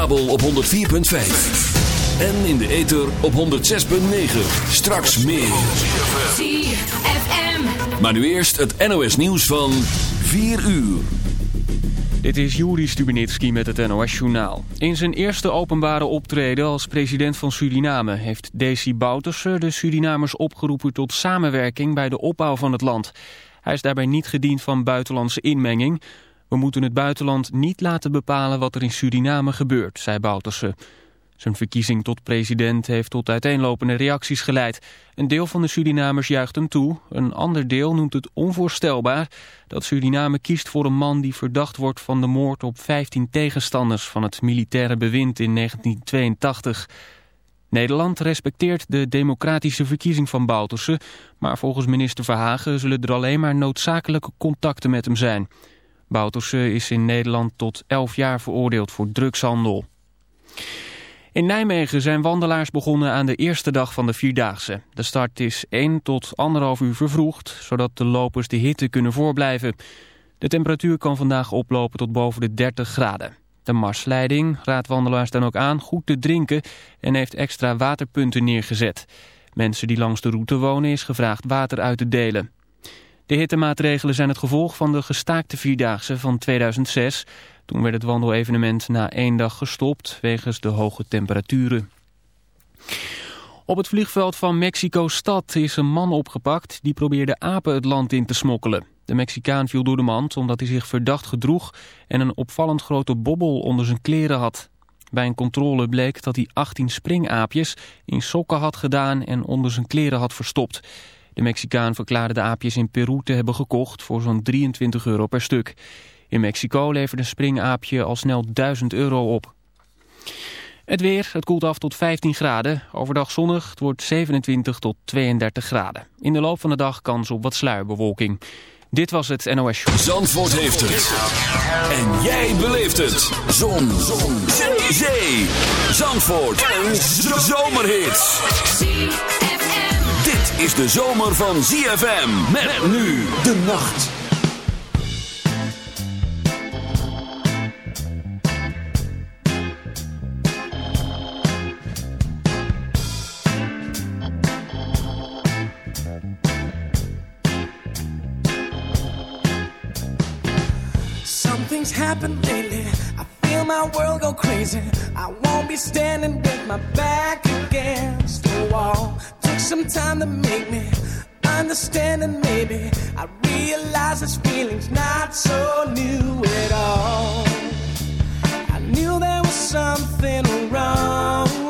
kabel op 104.5. En in de ether op 106.9. Straks meer. ZFM. Maar nu eerst het NOS nieuws van 4 uur. Dit is Juri Stubenitski met het NOS-journaal. In zijn eerste openbare optreden als president van Suriname... heeft Desi Bouterse de Surinamers opgeroepen tot samenwerking bij de opbouw van het land. Hij is daarbij niet gediend van buitenlandse inmenging. We moeten het buitenland niet laten bepalen wat er in Suriname gebeurt, zei Bouterse. Zijn verkiezing tot president heeft tot uiteenlopende reacties geleid. Een deel van de Surinamers juicht hem toe. Een ander deel noemt het onvoorstelbaar dat Suriname kiest voor een man die verdacht wordt van de moord op 15 tegenstanders van het militaire bewind in 1982. Nederland respecteert de democratische verkiezing van Bouterse, maar volgens minister Verhagen zullen er alleen maar noodzakelijke contacten met hem zijn. Bouterse is in Nederland tot 11 jaar veroordeeld voor drugshandel. In Nijmegen zijn wandelaars begonnen aan de eerste dag van de Vierdaagse. De start is 1 tot 1,5 uur vervroegd, zodat de lopers de hitte kunnen voorblijven. De temperatuur kan vandaag oplopen tot boven de 30 graden. De marsleiding raadt wandelaars dan ook aan goed te drinken en heeft extra waterpunten neergezet. Mensen die langs de route wonen is gevraagd water uit te delen. De hittemaatregelen zijn het gevolg van de gestaakte Vierdaagse van 2006... Toen werd het wandelevenement na één dag gestopt wegens de hoge temperaturen. Op het vliegveld van Mexico-stad is een man opgepakt die probeerde apen het land in te smokkelen. De Mexicaan viel door de mand omdat hij zich verdacht gedroeg en een opvallend grote bobbel onder zijn kleren had. Bij een controle bleek dat hij 18 springaapjes in sokken had gedaan en onder zijn kleren had verstopt. De Mexicaan verklaarde de aapjes in Peru te hebben gekocht voor zo'n 23 euro per stuk. In Mexico levert een springaapje al snel 1000 euro op. Het weer, het koelt af tot 15 graden. Overdag zonnig, het wordt 27 tot 32 graden. In de loop van de dag kans op wat sluierbewolking. Dit was het NOS Show. Zandvoort heeft het. En jij beleeft het. Zon. Zon. Zee. Zandvoort. Een zomerhit. Is de zomer van ZFM. Met nu de nacht. Something's happened lately. I feel my world go crazy. I won't be standing with my back against the wall. Took some time to make me understand, and maybe I realize this feeling's not so new at all. I knew there was something wrong. wrong,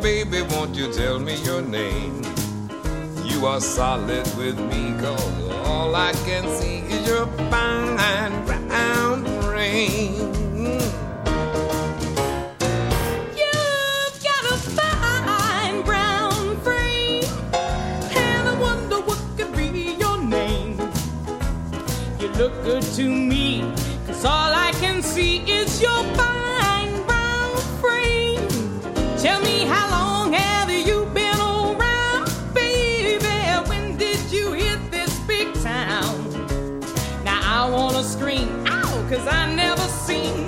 baby, won't you tell me your name? You are solid with me, cause all I can see is your fine brown frame. You've got a fine brown frame, and I wonder what could be your name. You look good to me So all I can see is your fine cause I never seen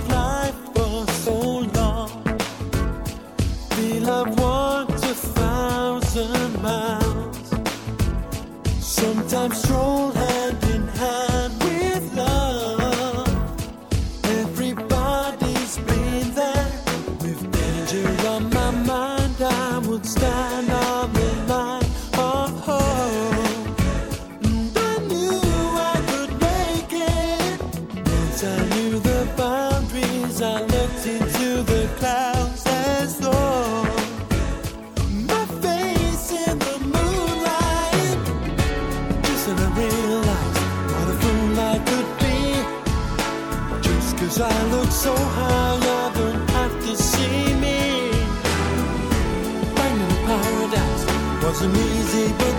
Sometimes stroll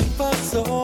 Disappointment for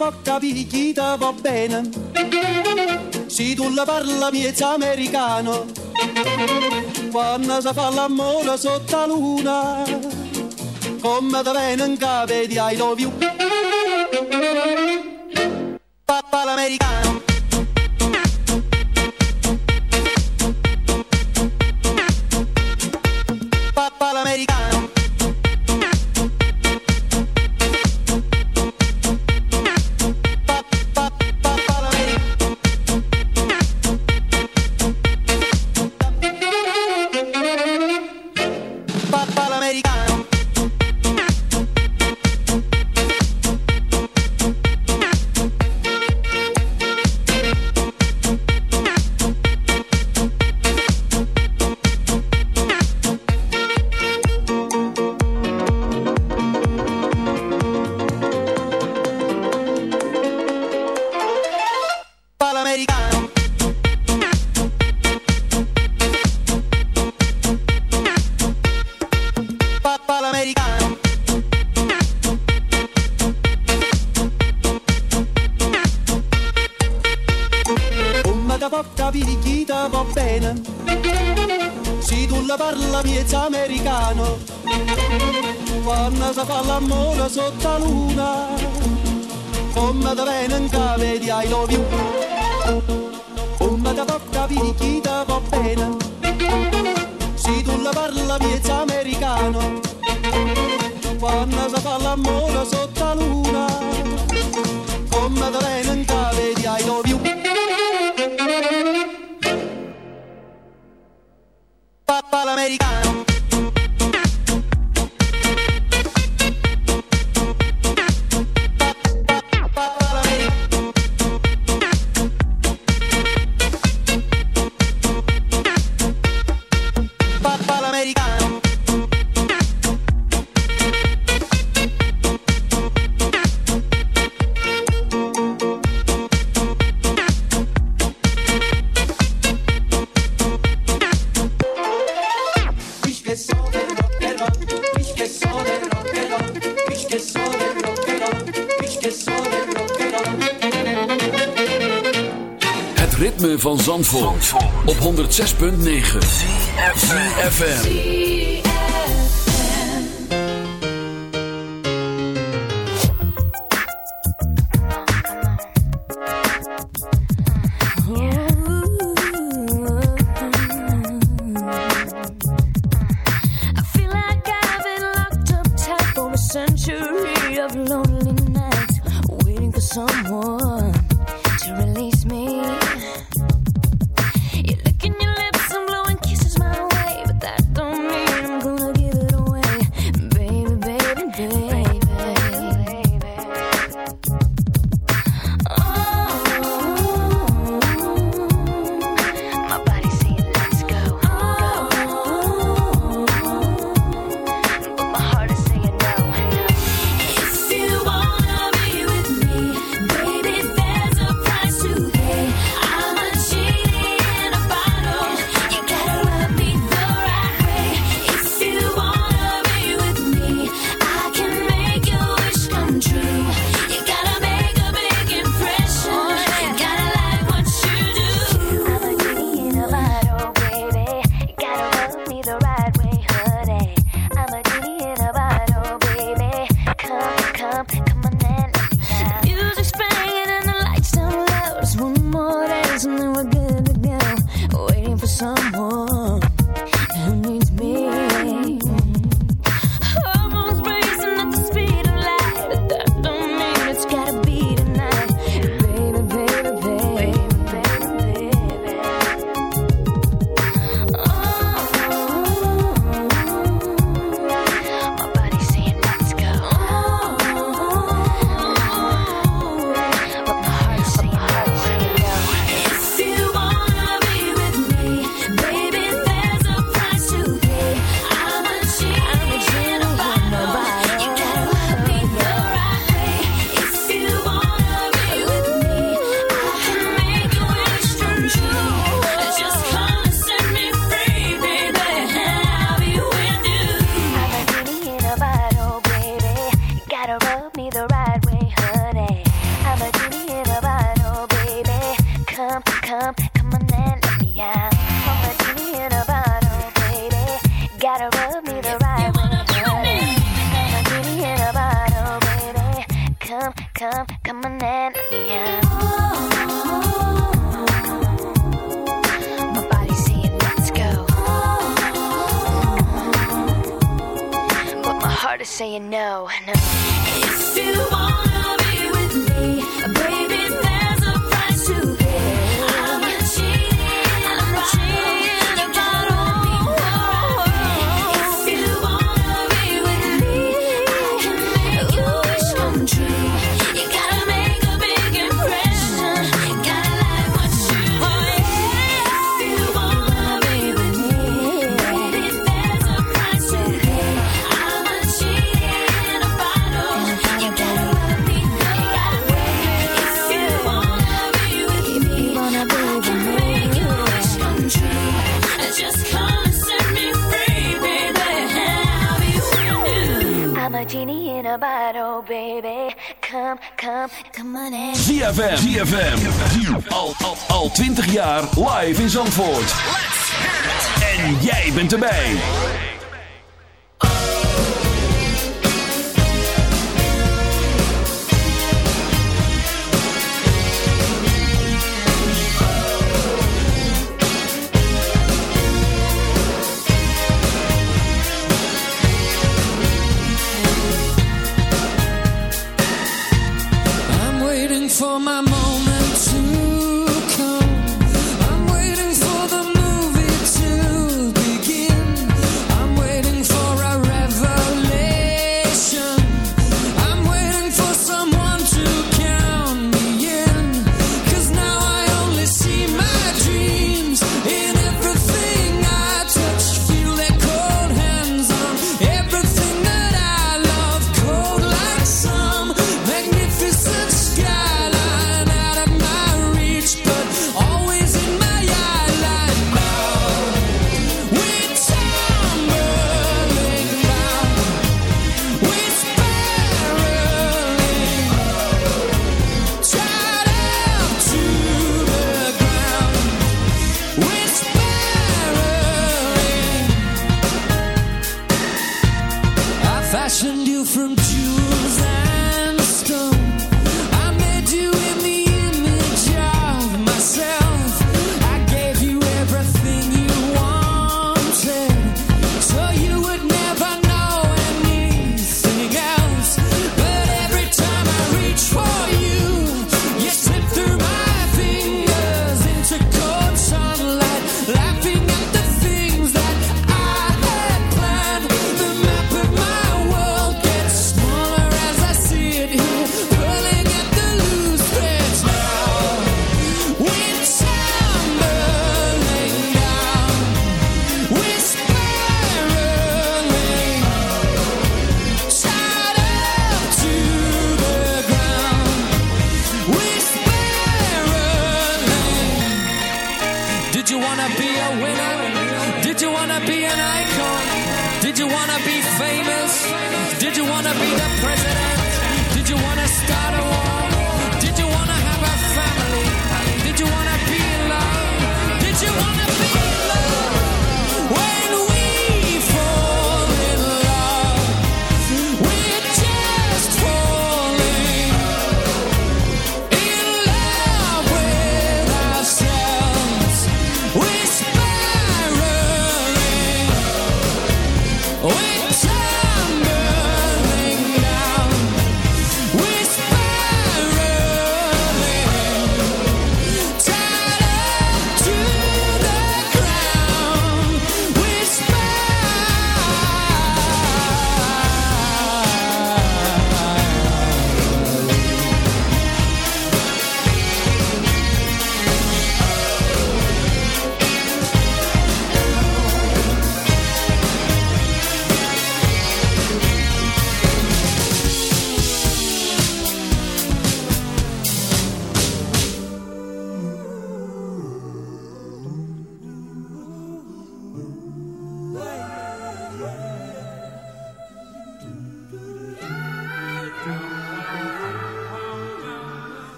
può capire chi va bene. Se tu la parla miezza americano, quando si fa l'amore sotto la luna, come te viene in capo di I love you. Papa l'americano.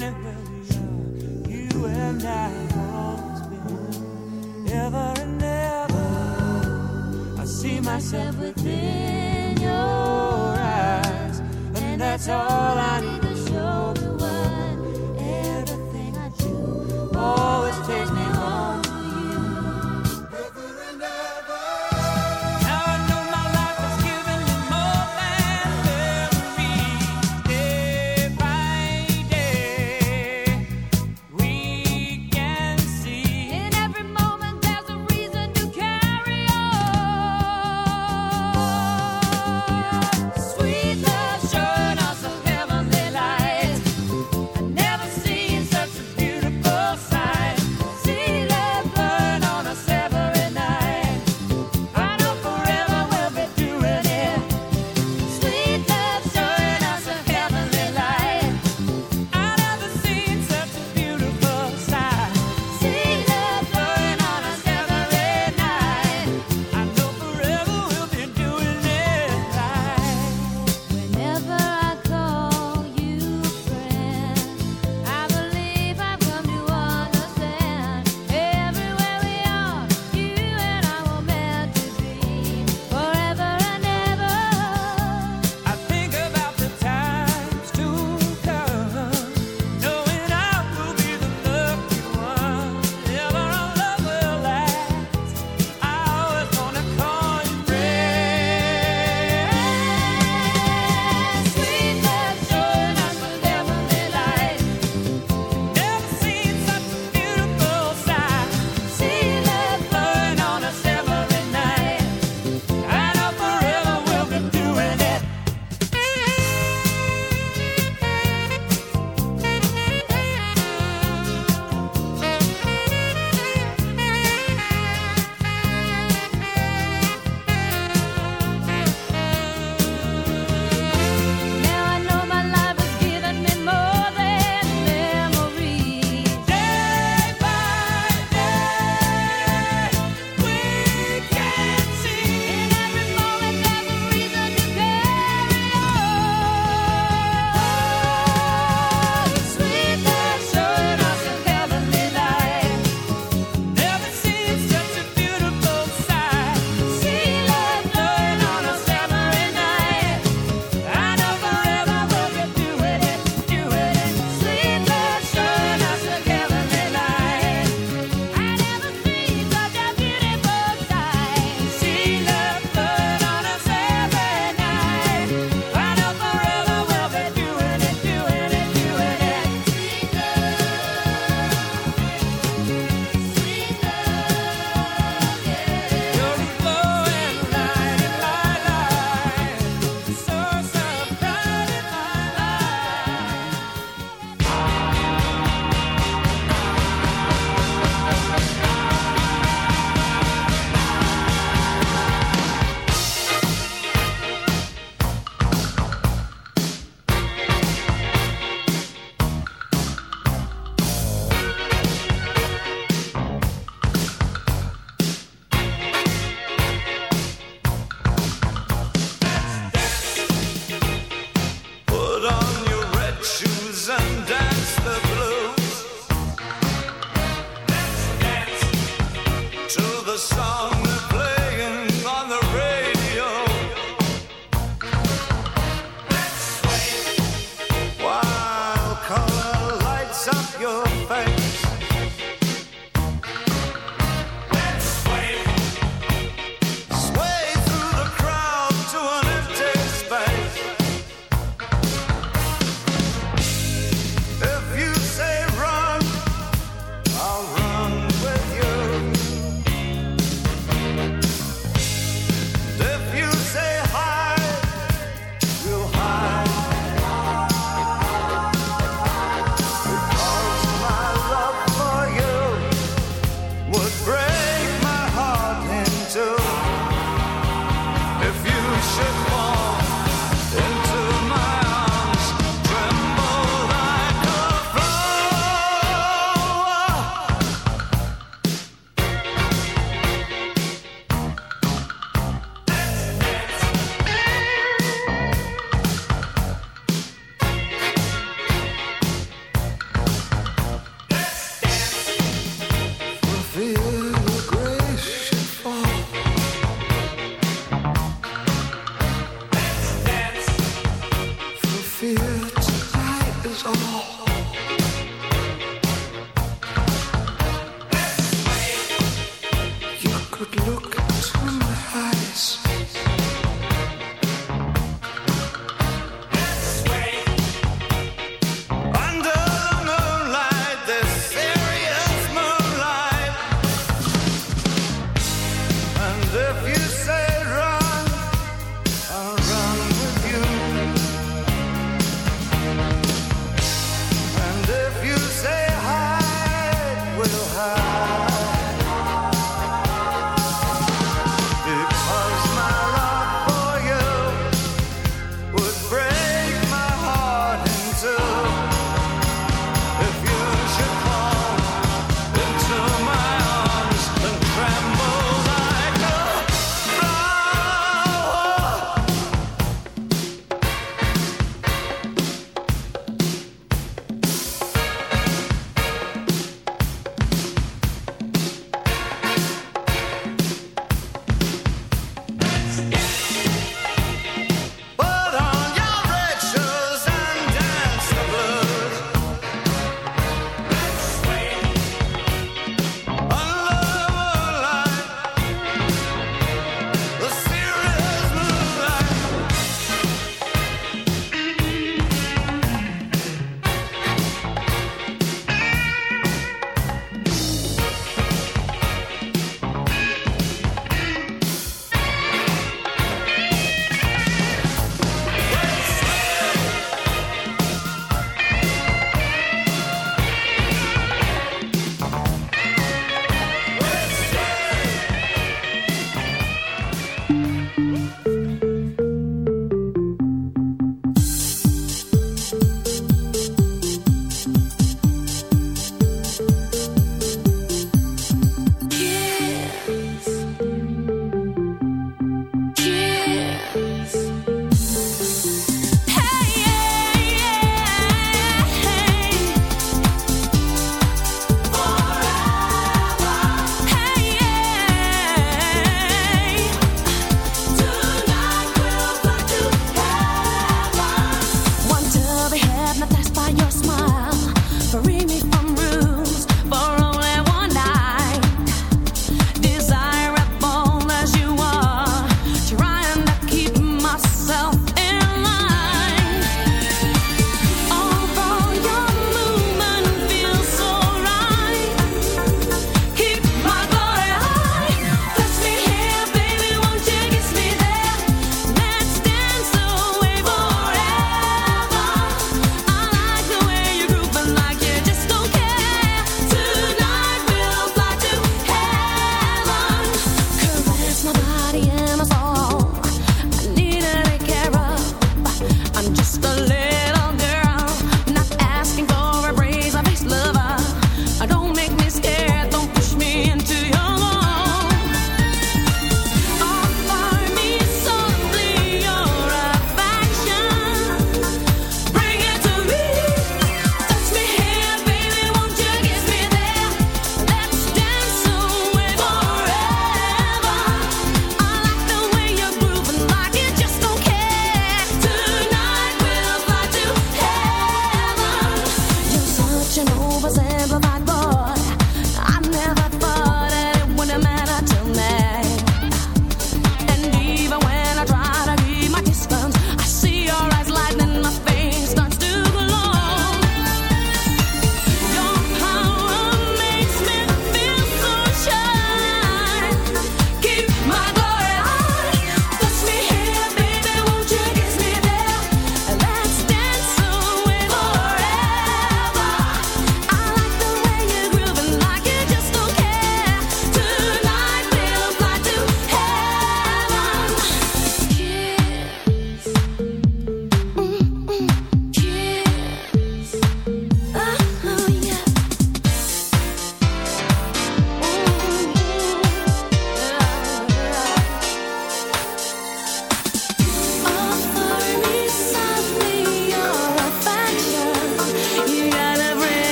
where we are, you and I always been, ever and ever. I see myself within your eyes, and that's all I need.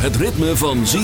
Het ritme van Z